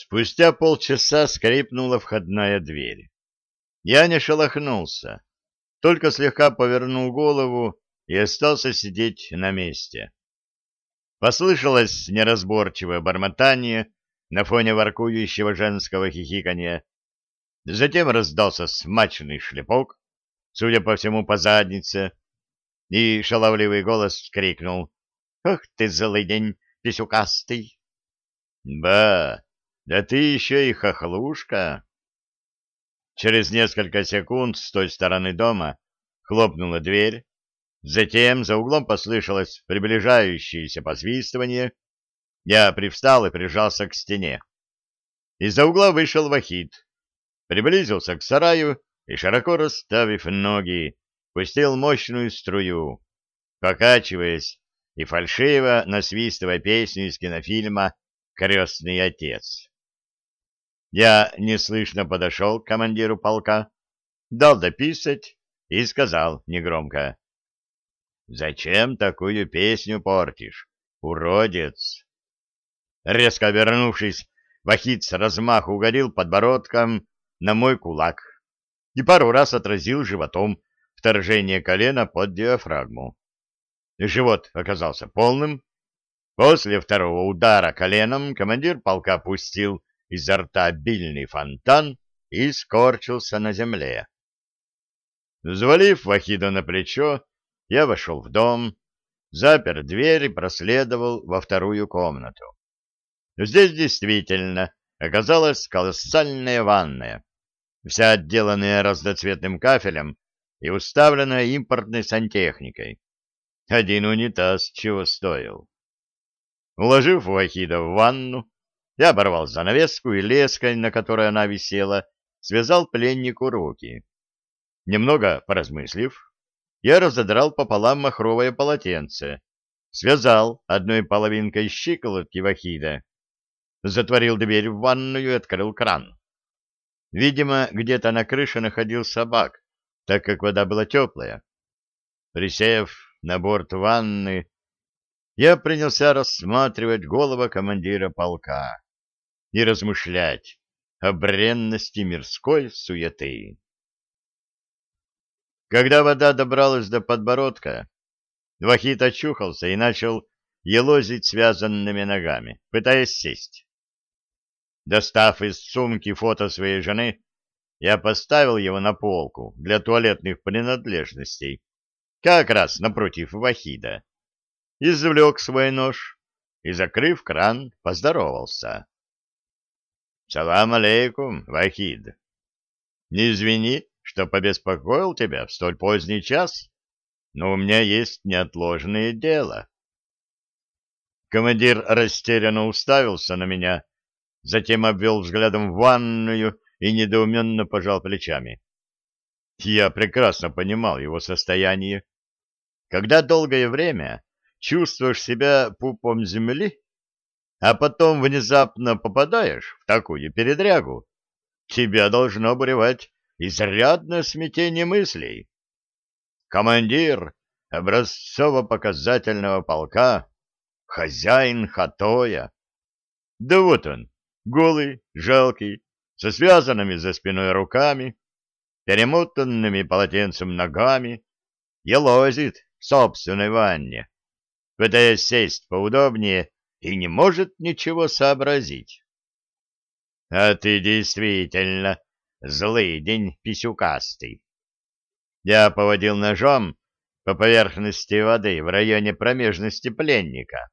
Спустя полчаса скрипнула входная дверь. Я не шелохнулся, только слегка повернул голову и остался сидеть на месте. Послышалось неразборчивое бормотание на фоне воркующего женского хихиканья. Затем раздался смачный шлепок, судя по всему, по заднице, и шаловливый голос крикнул «Ах ты, злый день, писюкастый!» «Ба, да ты еще и хохлушка!» Через несколько секунд с той стороны дома хлопнула дверь, затем за углом послышалось приближающееся посвистывание. Я привстал и прижался к стене. Из-за угла вышел Вахид, приблизился к сараю и, широко расставив ноги, пустил мощную струю, покачиваясь и фальшиво насвистывая песню из кинофильма «Крестный отец». Я неслышно подошел к командиру полка, дал дописать и сказал негромко. «Зачем такую песню портишь, уродец?» Резко обернувшись, Вахид с размаху угодил подбородком на мой кулак и пару раз отразил животом вторжение колена под диафрагму. Живот оказался полным. После второго удара коленом командир полка пустил изо рта обильный фонтан и скорчился на земле. Взвалив Вахида на плечо, я вошел в дом, запер дверь и проследовал во вторую комнату. Здесь действительно оказалась колоссальная ванная, вся отделанная разноцветным кафелем и уставленная импортной сантехникой. Один унитаз чего стоил. Уложив Вахида в ванну, я оборвал занавеску и леской, на которой она висела, связал пленнику руки. Немного поразмыслив, я разодрал пополам махровое полотенце, связал одной половинкой щиколотки Вахида, затворил дверь в ванную и открыл кран. Видимо, где-то на крыше находил собак, так как вода была теплая. Присев на борт ванны, я принялся рассматривать голову командира полка и размышлять о бренности мирской суеты. Когда вода добралась до подбородка, Вахит очухался и начал елозить связанными ногами, пытаясь сесть. Достав из сумки фото своей жены, я поставил его на полку для туалетных принадлежностей, как раз напротив Вахида, извлек свой нож и, закрыв кран, поздоровался. Салам алейкум, Вахид. Не извини, что побеспокоил тебя в столь поздний час, но у меня есть неотложное дело. Командир растерянно уставился на меня, затем обвел взглядом в ванную и недоуменно пожал плечами. Я прекрасно понимал его состояние. Когда долгое время чувствуешь себя пупом земли, а потом внезапно попадаешь в такую передрягу, тебя должно буревать изрядное смятение мыслей. Командир образцово-показательного полка, хозяин хатоя. Да вот он, голый, жалкий, со связанными за спиной руками, перемотанными полотенцем ногами, елозит в собственной ванне, пытаясь сесть поудобнее и не может ничего сообразить. — А ты действительно злый день писюкастый. Я поводил ножом по поверхности воды в районе промежности пленника.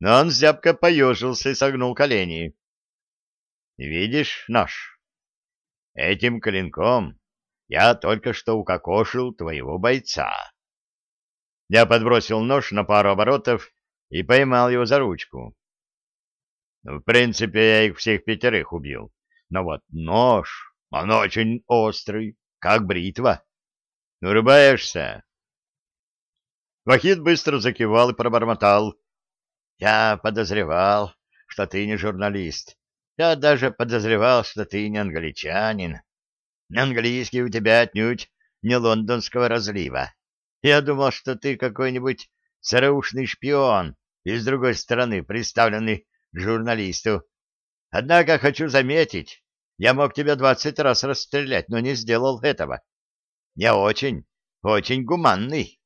Но он зябко поежился и согнул колени. — Видишь нож? Этим клинком я только что укокошил твоего бойца. Я подбросил нож на пару оборотов и поймал его за ручку. В принципе, я их всех пятерых убил. Но вот нож, он очень острый, как бритва. Урыбаешься? Вахид быстро закивал и пробормотал. Я подозревал, что ты не журналист. Я даже подозревал, что ты не англичанин. Английский у тебя отнюдь не лондонского разлива. Я думал, что ты какой-нибудь ЦРУшный шпион, и с другой стороны приставленный к журналисту. Однако хочу заметить, я мог тебя двадцать раз расстрелять, но не сделал этого. Я очень, очень гуманный.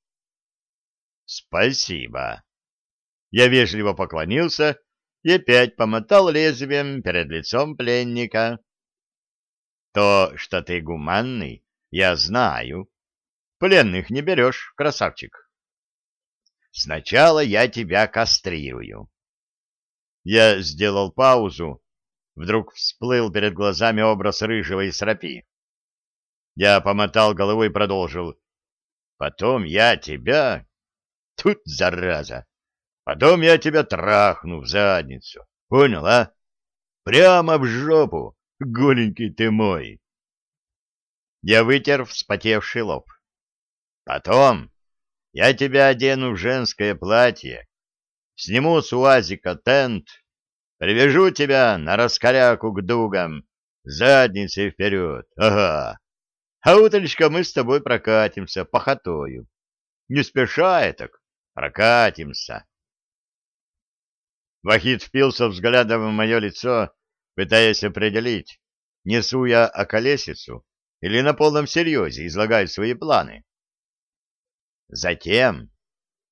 Спасибо. Я вежливо поклонился и опять помотал лезвием перед лицом пленника. То, что ты гуманный, я знаю. Пленных не берешь, красавчик. Сначала я тебя кастрирую. Я сделал паузу. Вдруг всплыл перед глазами образ рыжего и срапи. Я помотал головой и продолжил. Потом я тебя... Тут, зараза! Потом я тебя трахну в задницу. Понял, а? Прямо в жопу, голенький ты мой. Я вытер вспотевший лоб. Потом я тебя одену в женское платье, сниму с уазика тент, привяжу тебя на раскоряку к дугам, задницей вперед, ага. А утречка мы с тобой прокатимся по хатою. Не спеша так, прокатимся. Вахид впился взглядом в мое лицо, пытаясь определить, несу я околесицу или на полном серьезе излагаю свои планы. Затем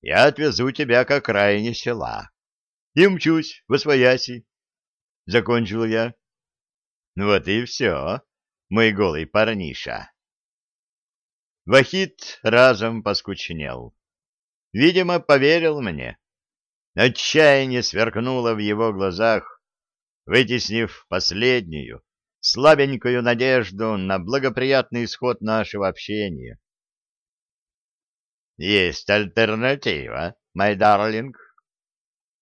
я отвезу тебя к окраине села и мчусь в Освояси. Закончил я. Вот и все, мой голый парниша. Вахид разом поскучнел. Видимо, поверил мне. Отчаяние сверкнуло в его глазах, вытеснив последнюю, слабенькую надежду на благоприятный исход нашего общения. Есть альтернатива, мой дарлинг.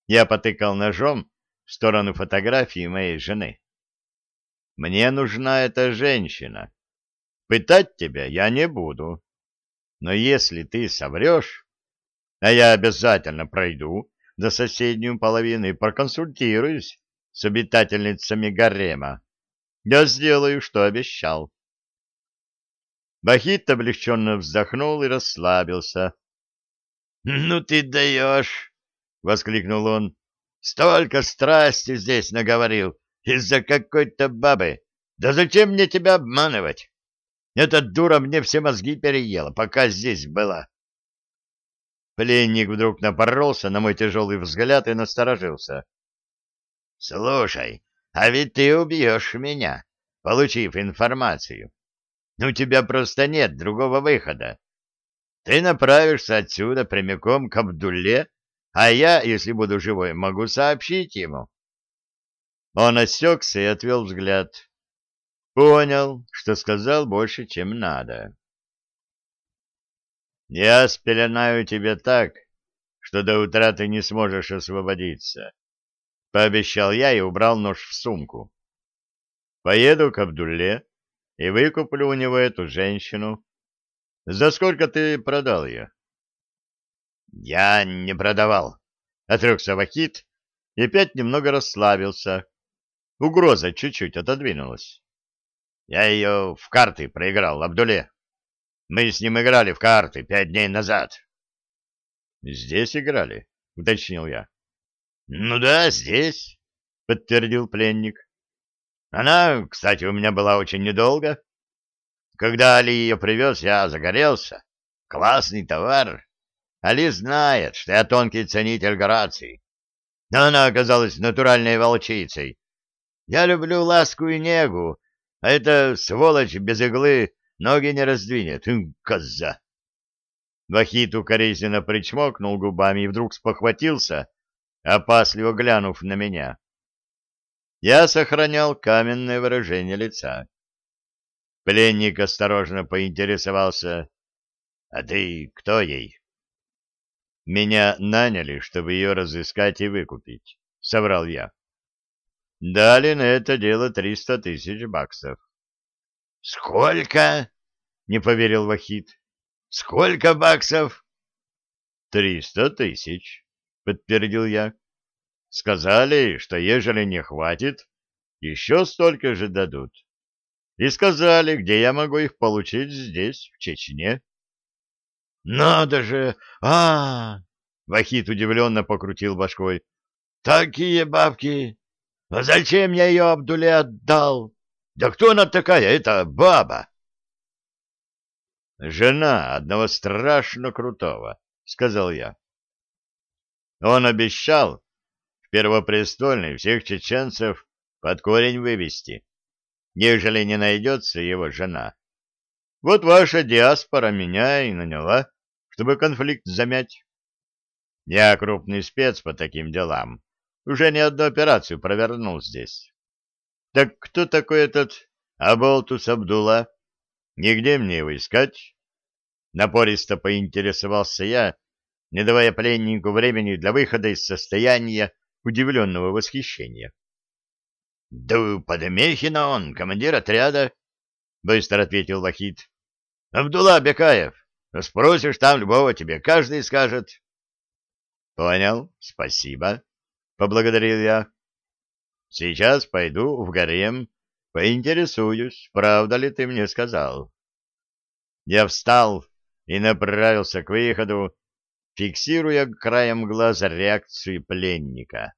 Я потыкал ножом в сторону фотографии моей жены. Мне нужна эта женщина. Пытать тебя я не буду. Но если ты соврешь, а я обязательно пройду до соседнюю половину и проконсультируюсь с обитательницами гарема, я сделаю, что обещал. Бахит облегченно вздохнул и расслабился. — Ну ты даешь! — воскликнул он. — Столько страсти здесь наговорил из-за какой-то бабы. Да зачем мне тебя обманывать? Эта дура мне все мозги переела, пока здесь была. Пленник вдруг напоролся на мой тяжелый взгляд и насторожился. — Слушай, а ведь ты убьешь меня, получив информацию. У тебя просто нет другого выхода. Ты направишься отсюда прямиком к Абдулле, а я, если буду живой, могу сообщить ему. Он осекся и отвел взгляд. Понял, что сказал больше, чем надо. Я спеленаю тебя так, что до утра ты не сможешь освободиться. Пообещал я и убрал нож в сумку. Поеду к Абдулле, и выкуплю у него эту женщину. За сколько ты продал ее? — Я не продавал, — отрекся Вахид и опять немного расслабился. Угроза чуть-чуть отодвинулась. Я ее в карты проиграл, Абдуле. Мы с ним играли в карты пять дней назад. — Здесь играли, — уточнил я. — Ну да, здесь, — подтвердил пленник. Она, кстати, у меня была очень недолго. Когда Али ее привез, я загорелся. Классный товар. Али знает, что я тонкий ценитель Гораций. Но она оказалась натуральной волчицей. Я люблю ласку и негу, а эта сволочь без иглы ноги не раздвинет. Коза! Вахит укоризненно причмокнул губами и вдруг спохватился, опасливо глянув на меня я сохранял каменное выражение лица. Пленник осторожно поинтересовался, «А ты кто ей?» «Меня наняли, чтобы ее разыскать и выкупить», — соврал я. «Дали на это дело триста тысяч баксов». «Сколько?» — не поверил Вахид. «Сколько баксов?» «Триста тысяч», — подтвердил я. Сказали, что ежели не хватит, еще столько же дадут. И сказали, где я могу их получить здесь, в Чечне. Надо же! А! Вахит удивленно покрутил башкой. Такие бабки! А зачем я ее Абдуле отдал? Да кто она такая, эта баба? Жена одного страшно крутого, сказал я. Он обещал Первопрестольный всех чеченцев под корень вывести, ежели не найдется его жена. Вот ваша диаспора меня и наняла, чтобы конфликт замять. Я крупный спец по таким делам. Уже не одну операцию провернул здесь. Так кто такой этот Аболтус Абдулла? Нигде мне его искать? Напористо поинтересовался я, не давая пленнику времени для выхода из состояния удивленного восхищения. — Да подмехина он, командир отряда, — быстро ответил Вахид. — Абдулла Бекаев. Спросишь там любого, тебе каждый скажет. — Понял, спасибо, — поблагодарил я. — Сейчас пойду в гарем, поинтересуюсь, правда ли ты мне сказал. Я встал и направился к выходу, фиксируя краем глаза реакцию пленника.